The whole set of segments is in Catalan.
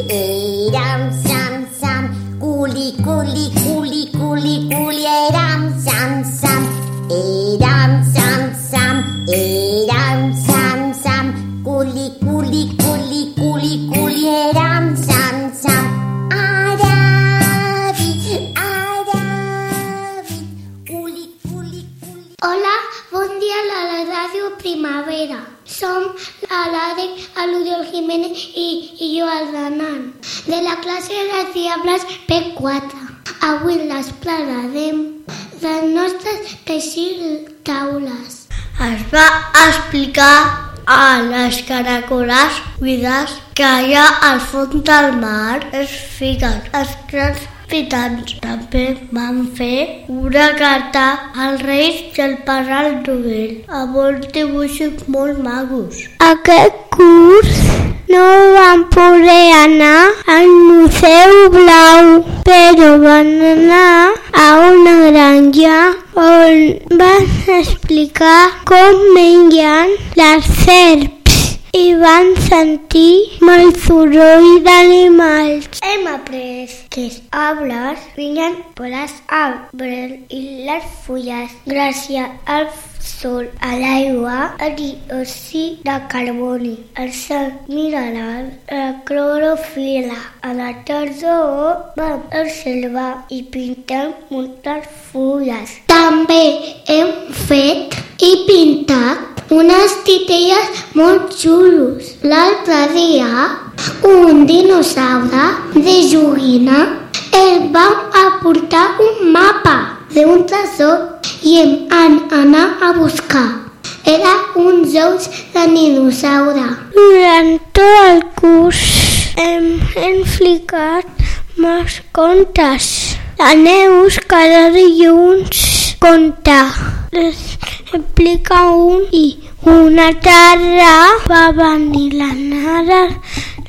Adam's Primavera. Som l'Alade, l'Oriol Jiménez i, i jo, el Renan, de la classe de les Diables P4. Avui les parlarem les nostres teixir taules. Es va explicar a les caracoles buides que allà al fons del mar es fiquen els grans pitans. També van fer una carta als reis i al pare al Novel amb uns dibuixos molt magos. Aquest curs no vam poder anar al Museu Blau, però van anar a una granja on van explicar com mengen les serps i van sentir molt soroll d'animals. Hem après que els arbres brillen per les arbres i les fulles gràcies al sol, a l'aigua, al diòxid de carboni, al sal mineral, a la clorofila. A la tardor vam observar i pintar moltes fulles. També hem fet i pintat unes titelles molt xulos. L'altre dia, un dinosaure de joguina el vam aportar un mapa d'un tresor i hem anar a buscar. Era uns ous de dinosaure. Durant tot el curs hem explicat més contes. La Neus cada dilluns conta. Explica un i una tarda va venir la nara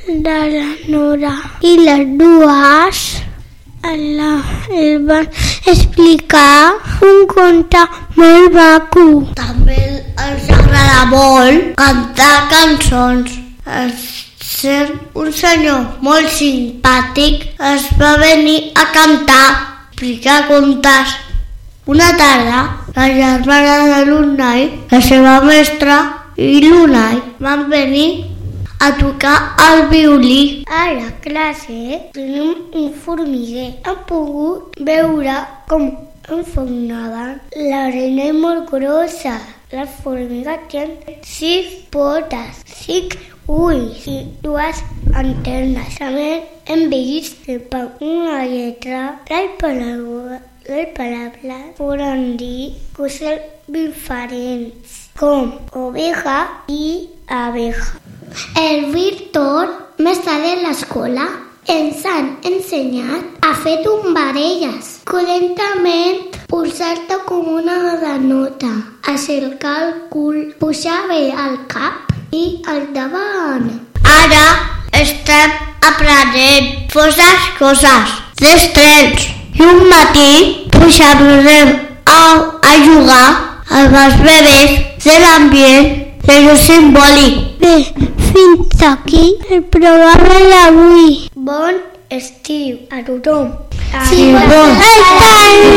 de la Nora i les dues la, el van explicar un conte molt maco. També els agrada molt cantar cançons. Es ser un senyor molt simpàtic es va venir a cantar, explicar contes. Una tarda, la germana de l'Unai, la seva mestra i l'Unai van venir a tocar el violí. A la classe tenim un formiguer. Hem pogut veure com enfonaven l'arena molt grossa. La formiga té sis potes, cinc ulls i dues antenes. També hem vist per una lletra les paraules les paraules poden dir coses diferents, com oveja i abeja. El Víctor, mestre de l'escola, ens han ensenyat a fer tombarelles. Correctament, posar-te com una granota, aixecar el cul, pujar bé el cap i al davant. Ara estem aprenent coses, coses, tres trens. I un matí pujarem a, a jugar amb els bebès de l'ambient de lo simbòlic. Bé, fins aquí el programa d'avui. Bon estiu a tothom. Vols estar escolta